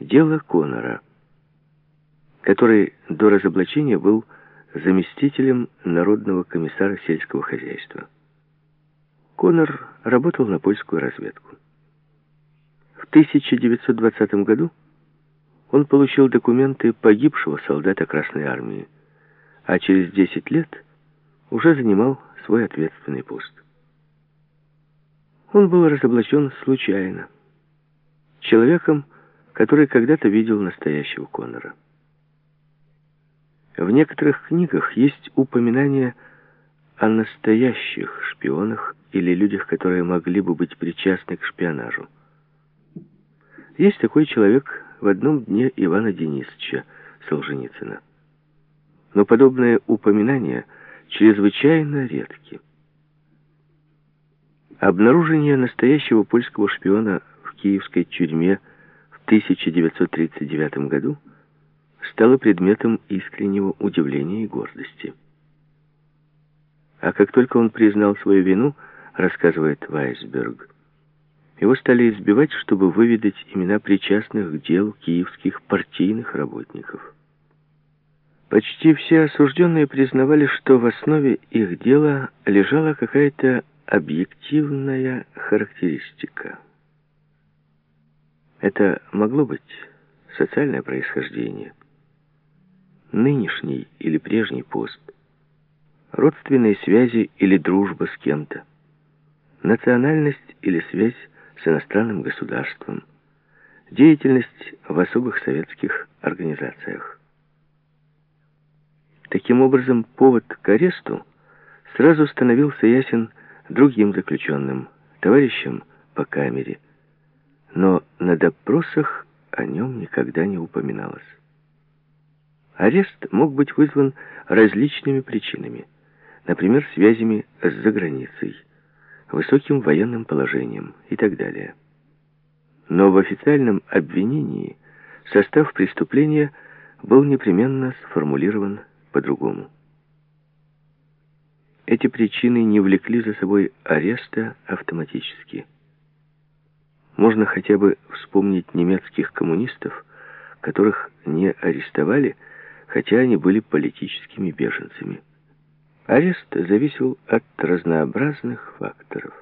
Дело Конора, который до разоблачения был заместителем Народного комиссара сельского хозяйства. Конор работал на польскую разведку. В 1920 году он получил документы погибшего солдата Красной Армии, а через 10 лет уже занимал свой ответственный пост. Он был разоблачен случайно, человеком, который когда-то видел настоящего Коннора. В некоторых книгах есть упоминания о настоящих шпионах или людях, которые могли бы быть причастны к шпионажу. Есть такой человек в одном дне Ивана Денисовича Солженицына. Но подобные упоминания чрезвычайно редки. Обнаружение настоящего польского шпиона в киевской тюрьме 1939 году – стало предметом искреннего удивления и гордости. А как только он признал свою вину, рассказывает Вайсберг, его стали избивать, чтобы выведать имена причастных к делу киевских партийных работников. Почти все осужденные признавали, что в основе их дела лежала какая-то объективная характеристика. Это могло быть социальное происхождение – нынешний или прежний пост, родственные связи или дружба с кем-то, национальность или связь с иностранным государством, деятельность в особых советских организациях. Таким образом, повод к аресту сразу становился ясен другим заключенным, товарищам по камере, но на допросах о нем никогда не упоминалось. Арест мог быть вызван различными причинами, например, связями с заграницей, высоким военным положением и так далее. Но в официальном обвинении состав преступления был непременно сформулирован по-другому. Эти причины не влекли за собой ареста автоматически. Можно хотя бы вспомнить немецких коммунистов, которых не арестовали, хотя они были политическими беженцами. Арест зависел от разнообразных факторов.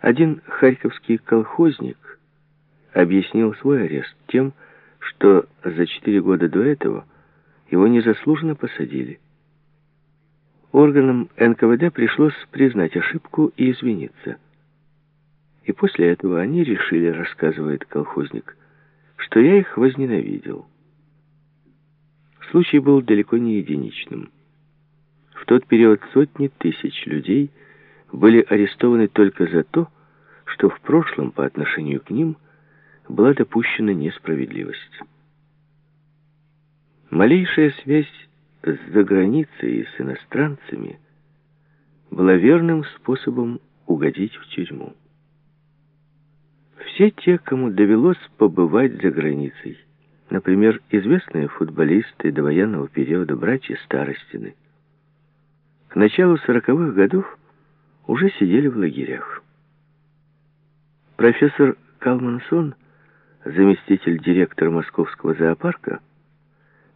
Один харьковский колхозник объяснил свой арест тем, что за четыре года до этого его незаслуженно посадили. Органам НКВД пришлось признать ошибку и извиниться. И после этого они решили, рассказывает колхозник, что я их возненавидел. Случай был далеко не единичным. В тот период сотни тысяч людей были арестованы только за то, что в прошлом по отношению к ним была допущена несправедливость. Малейшая связь с заграницей и с иностранцами была верным способом угодить в тюрьму. Все те, кому довелось побывать за границей, Например, известные футболисты довоенного периода братья Старостины к началу сороковых годов уже сидели в лагерях. Профессор Калмансон, заместитель директора Московского зоопарка,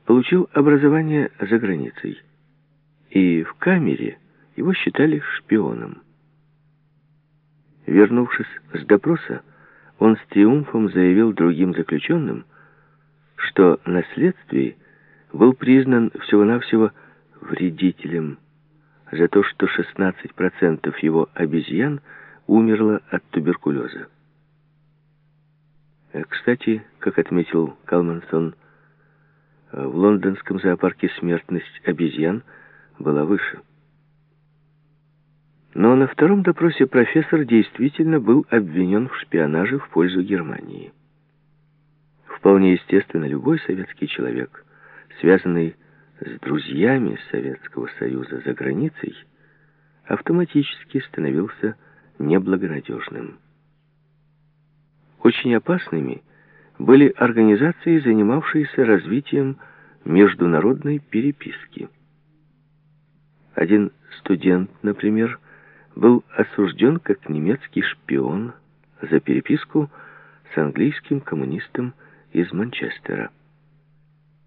получил образование за границей, и в камере его считали шпионом. Вернувшись с допроса, он с триумфом заявил другим заключенным, что на следствии был признан всего-навсего вредителем за то, что 16% его обезьян умерло от туберкулеза. Э, кстати, как отметил Калмансон, э, в лондонском зоопарке смертность обезьян была выше. Но на втором допросе профессор действительно был обвинен в шпионаже в пользу Германии. Вполне естественно, любой советский человек, связанный с друзьями Советского Союза за границей, автоматически становился неблагонадежным. Очень опасными были организации, занимавшиеся развитием международной переписки. Один студент, например, был осужден как немецкий шпион за переписку с английским коммунистом из Манчестера.